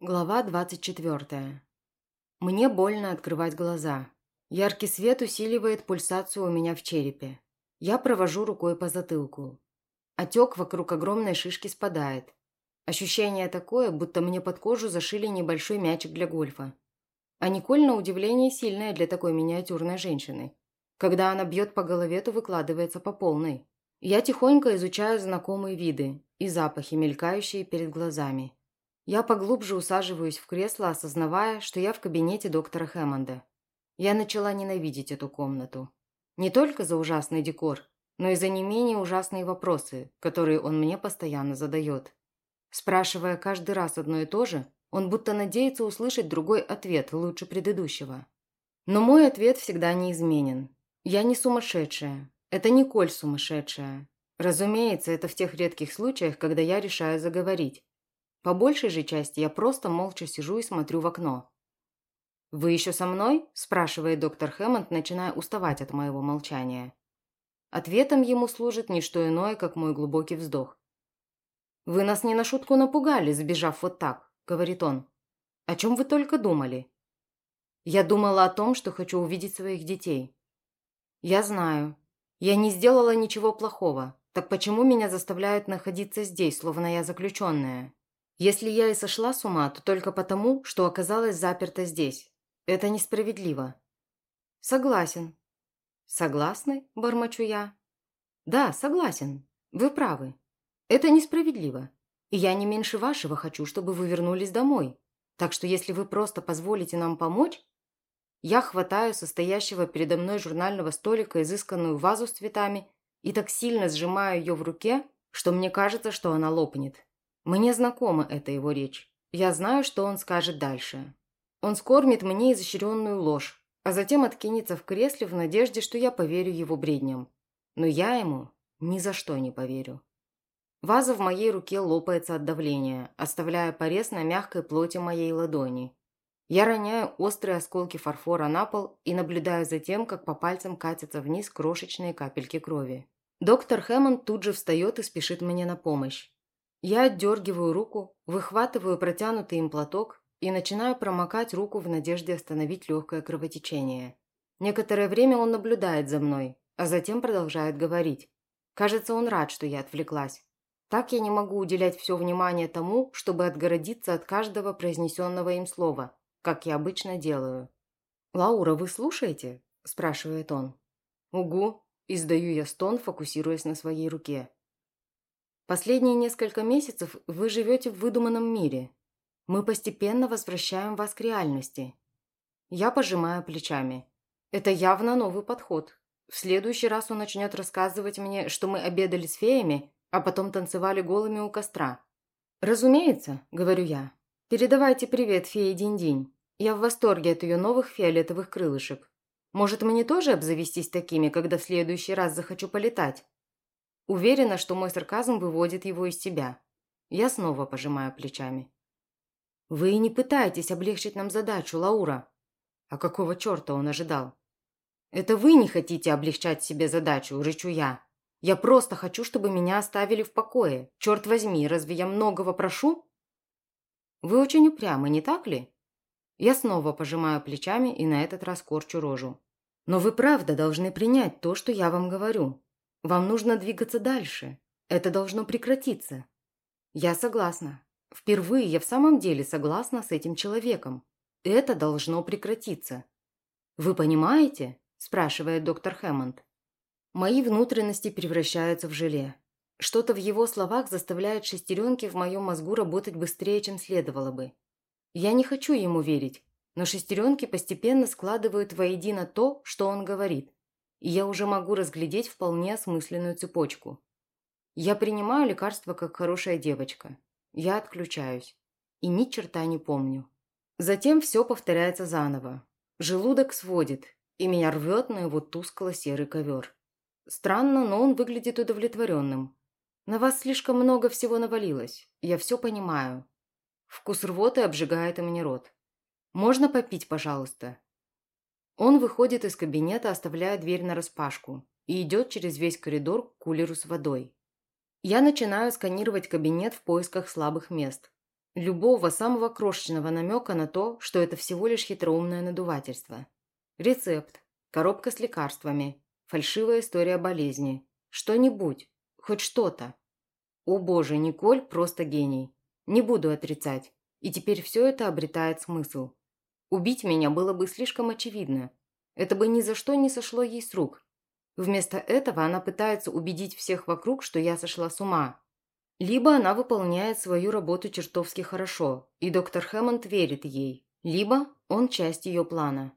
Глава 24. Мне больно открывать глаза. Яркий свет усиливает пульсацию у меня в черепе. Я провожу рукой по затылку. Отек вокруг огромной шишки спадает. Ощущение такое, будто мне под кожу зашили небольшой мячик для гольфа. А Николь, на удивление, сильная для такой миниатюрной женщины. Когда она бьет по голове, то выкладывается по полной. Я тихонько изучаю знакомые виды и запахи, мелькающие перед глазами. Я поглубже усаживаюсь в кресло, осознавая, что я в кабинете доктора Хэммонда. Я начала ненавидеть эту комнату. Не только за ужасный декор, но и за не менее ужасные вопросы, которые он мне постоянно задает. Спрашивая каждый раз одно и то же, он будто надеется услышать другой ответ, лучше предыдущего. Но мой ответ всегда неизменен. Я не сумасшедшая. Это Николь сумасшедшая. Разумеется, это в тех редких случаях, когда я решаю заговорить. По большей же части я просто молча сижу и смотрю в окно. «Вы еще со мной?» – спрашивает доктор Хэммонд, начиная уставать от моего молчания. Ответом ему служит не что иное, как мой глубокий вздох. «Вы нас не на шутку напугали, сбежав вот так», – говорит он. «О чем вы только думали?» «Я думала о том, что хочу увидеть своих детей». «Я знаю. Я не сделала ничего плохого. Так почему меня заставляют находиться здесь, словно я заключенная?» Если я и сошла с ума, то только потому, что оказалась заперта здесь. Это несправедливо. Согласен. Согласны, бормочу я. Да, согласен. Вы правы. Это несправедливо. И я не меньше вашего хочу, чтобы вы вернулись домой. Так что если вы просто позволите нам помочь... Я хватаю состоящего передо мной журнального столика изысканную вазу с цветами и так сильно сжимаю ее в руке, что мне кажется, что она лопнет. Мне знакома эта его речь. Я знаю, что он скажет дальше. Он скормит мне изощренную ложь, а затем откинется в кресле в надежде, что я поверю его бредням. Но я ему ни за что не поверю. Ваза в моей руке лопается от давления, оставляя порез на мягкой плоти моей ладони. Я роняю острые осколки фарфора на пол и наблюдаю за тем, как по пальцам катятся вниз крошечные капельки крови. Доктор Хэммонд тут же встает и спешит мне на помощь. Я отдергиваю руку, выхватываю протянутый им платок и начинаю промокать руку в надежде остановить легкое кровотечение. Некоторое время он наблюдает за мной, а затем продолжает говорить. Кажется, он рад, что я отвлеклась. Так я не могу уделять все внимание тому, чтобы отгородиться от каждого произнесенного им слова, как я обычно делаю. «Лаура, вы слушаете?» – спрашивает он. «Угу», – издаю я стон, фокусируясь на своей руке. Последние несколько месяцев вы живете в выдуманном мире. Мы постепенно возвращаем вас к реальности. Я пожимаю плечами. Это явно новый подход. В следующий раз он начнет рассказывать мне, что мы обедали с феями, а потом танцевали голыми у костра. «Разумеется», — говорю я. «Передавайте привет фее Динь-Динь. Я в восторге от ее новых фиолетовых крылышек. Может, мне тоже обзавестись такими, когда в следующий раз захочу полетать?» Уверена, что мой сарказм выводит его из себя. Я снова пожимаю плечами. «Вы не пытаетесь облегчить нам задачу, Лаура». А какого черта он ожидал? «Это вы не хотите облегчать себе задачу, рычу я. Я просто хочу, чтобы меня оставили в покое. Черт возьми, разве я многого прошу?» «Вы очень упрямы, не так ли?» Я снова пожимаю плечами и на этот раз корчу рожу. «Но вы правда должны принять то, что я вам говорю. Вам нужно двигаться дальше. Это должно прекратиться. Я согласна. Впервые я в самом деле согласна с этим человеком. Это должно прекратиться. Вы понимаете? спрашивает доктор Хэммонд. Мои внутренности превращаются в желе. Что-то в его словах заставляет шестеренки в моем мозгу работать быстрее, чем следовало бы. Я не хочу ему верить, но шестеренки постепенно складывают воедино то, что он говорит и я уже могу разглядеть вполне осмысленную цепочку. Я принимаю лекарства как хорошая девочка. Я отключаюсь. И ни черта не помню. Затем все повторяется заново. Желудок сводит, и меня рвет на его тускло-серый ковер. Странно, но он выглядит удовлетворенным. На вас слишком много всего навалилось. Я все понимаю. Вкус рвоты обжигает мне рот. Можно попить, пожалуйста? Он выходит из кабинета, оставляя дверь нараспашку, и идет через весь коридор к кулеру с водой. Я начинаю сканировать кабинет в поисках слабых мест. Любого самого крошечного намека на то, что это всего лишь хитроумное надувательство. Рецепт, коробка с лекарствами, фальшивая история болезни. Что-нибудь, хоть что-то. О боже, Николь просто гений. Не буду отрицать. И теперь все это обретает смысл. Убить меня было бы слишком очевидно. Это бы ни за что не сошло ей с рук. Вместо этого она пытается убедить всех вокруг, что я сошла с ума. Либо она выполняет свою работу чертовски хорошо, и доктор Хэммонд верит ей, либо он часть ее плана.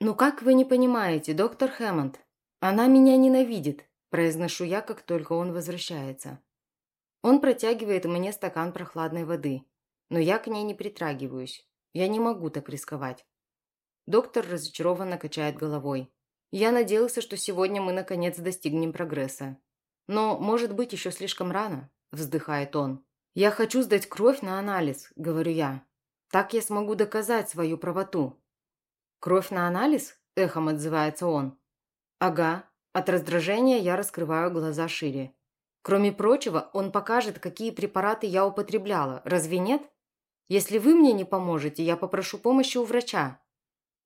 «Ну как вы не понимаете, доктор Хэммонд? Она меня ненавидит», произношу я, как только он возвращается. Он протягивает мне стакан прохладной воды, но я к ней не притрагиваюсь. Я не могу так рисковать. Доктор разочарованно качает головой. Я надеялся, что сегодня мы наконец достигнем прогресса. Но, может быть, еще слишком рано, вздыхает он. Я хочу сдать кровь на анализ, говорю я. Так я смогу доказать свою правоту. Кровь на анализ? Эхом отзывается он. Ага. От раздражения я раскрываю глаза шире. Кроме прочего, он покажет, какие препараты я употребляла. Разве нет? Если вы мне не поможете, я попрошу помощи у врача».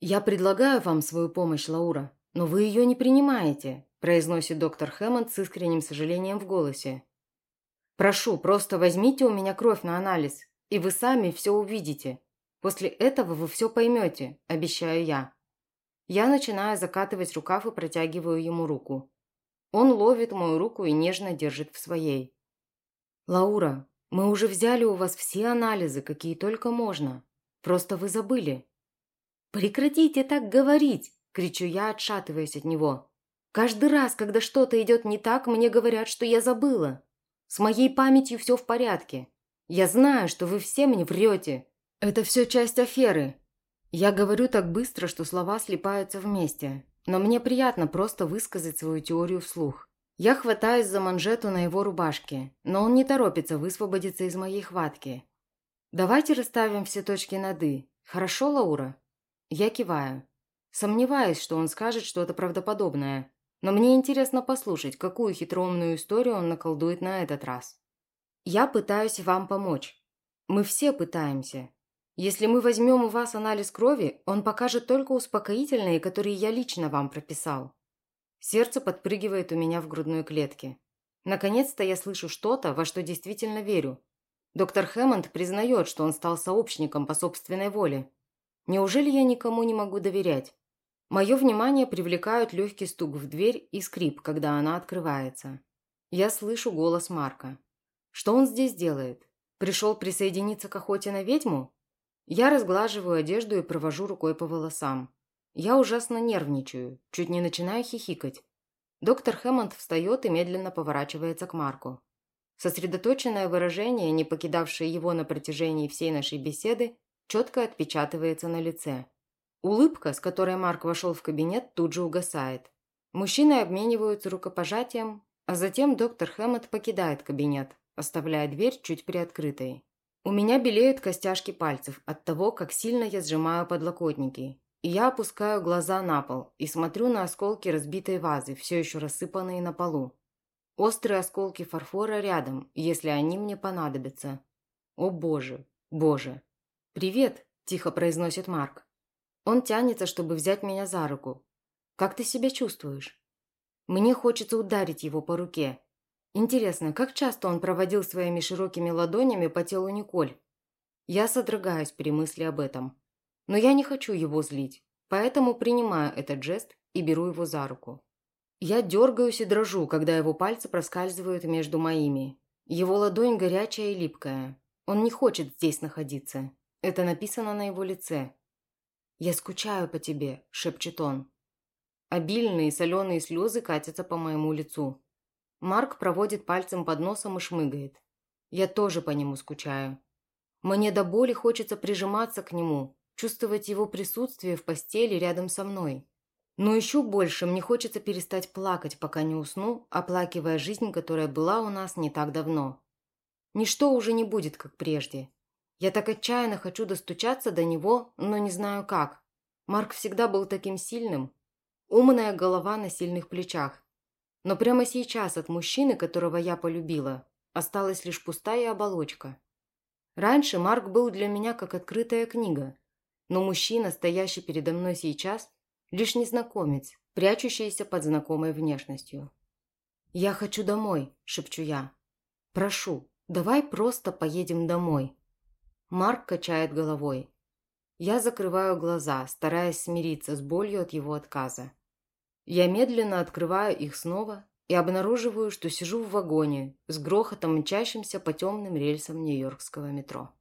«Я предлагаю вам свою помощь, Лаура, но вы ее не принимаете», произносит доктор Хэммонд с искренним сожалением в голосе. «Прошу, просто возьмите у меня кровь на анализ, и вы сами все увидите. После этого вы все поймете, обещаю я». Я начинаю закатывать рукав и протягиваю ему руку. Он ловит мою руку и нежно держит в своей. «Лаура, мы уже взяли у вас все анализы, какие только можно. Просто вы забыли». «Прекратите так говорить!» – кричу я, отшатываясь от него. «Каждый раз, когда что-то идет не так, мне говорят, что я забыла. С моей памятью все в порядке. Я знаю, что вы все мне врете. Это все часть аферы». Я говорю так быстро, что слова слипаются вместе, но мне приятно просто высказать свою теорию вслух. Я хватаюсь за манжету на его рубашке, но он не торопится высвободиться из моей хватки. «Давайте расставим все точки над «и». Хорошо, Лаура?» Я киваю. Сомневаюсь, что он скажет что-то правдоподобное, но мне интересно послушать, какую хитроумную историю он наколдует на этот раз. Я пытаюсь вам помочь. Мы все пытаемся. Если мы возьмем у вас анализ крови, он покажет только успокоительные, которые я лично вам прописал. Сердце подпрыгивает у меня в грудной клетке. Наконец-то я слышу что-то, во что действительно верю. Доктор Хэммонд признает, что он стал сообщником по собственной воле. Неужели я никому не могу доверять? Мое внимание привлекают легкий стук в дверь и скрип, когда она открывается. Я слышу голос Марка. Что он здесь делает? Пришел присоединиться к охоте на ведьму? Я разглаживаю одежду и провожу рукой по волосам. Я ужасно нервничаю, чуть не начинаю хихикать. Доктор Хэммонд встает и медленно поворачивается к Марку. Сосредоточенное выражение, не покидавшее его на протяжении всей нашей беседы, четко отпечатывается на лице. Улыбка, с которой Марк вошел в кабинет, тут же угасает. Мужчины обмениваются рукопожатием, а затем доктор Хэммонд покидает кабинет, оставляя дверь чуть приоткрытой. У меня белеют костяшки пальцев от того, как сильно я сжимаю подлокотники, я опускаю глаза на пол и смотрю на осколки разбитой вазы, все еще рассыпанные на полу. Острые осколки фарфора рядом, если они мне понадобятся. О боже, боже. «Привет», – тихо произносит Марк. Он тянется, чтобы взять меня за руку. «Как ты себя чувствуешь?» Мне хочется ударить его по руке. Интересно, как часто он проводил своими широкими ладонями по телу Николь? Я содрогаюсь при мысли об этом. Но я не хочу его злить, поэтому принимаю этот жест и беру его за руку. Я дергаюсь и дрожу, когда его пальцы проскальзывают между моими. Его ладонь горячая и липкая. Он не хочет здесь находиться. Это написано на его лице. «Я скучаю по тебе», – шепчет он. Обильные соленые слезы катятся по моему лицу. Марк проводит пальцем под носом и шмыгает. Я тоже по нему скучаю. Мне до боли хочется прижиматься к нему, чувствовать его присутствие в постели рядом со мной. Но еще больше мне хочется перестать плакать, пока не усну, оплакивая жизнь, которая была у нас не так давно. Ничто уже не будет, как прежде. Я так отчаянно хочу достучаться до него, но не знаю как. Марк всегда был таким сильным. Умная голова на сильных плечах. Но прямо сейчас от мужчины, которого я полюбила, осталась лишь пустая оболочка. Раньше Марк был для меня как открытая книга, но мужчина, стоящий передо мной сейчас, лишь незнакомец, прячущийся под знакомой внешностью. «Я хочу домой», – шепчу я. «Прошу, давай просто поедем домой». Марк качает головой. Я закрываю глаза, стараясь смириться с болью от его отказа. Я медленно открываю их снова и обнаруживаю, что сижу в вагоне с грохотом мчащимся по темным рельсам нью-йоркского метро.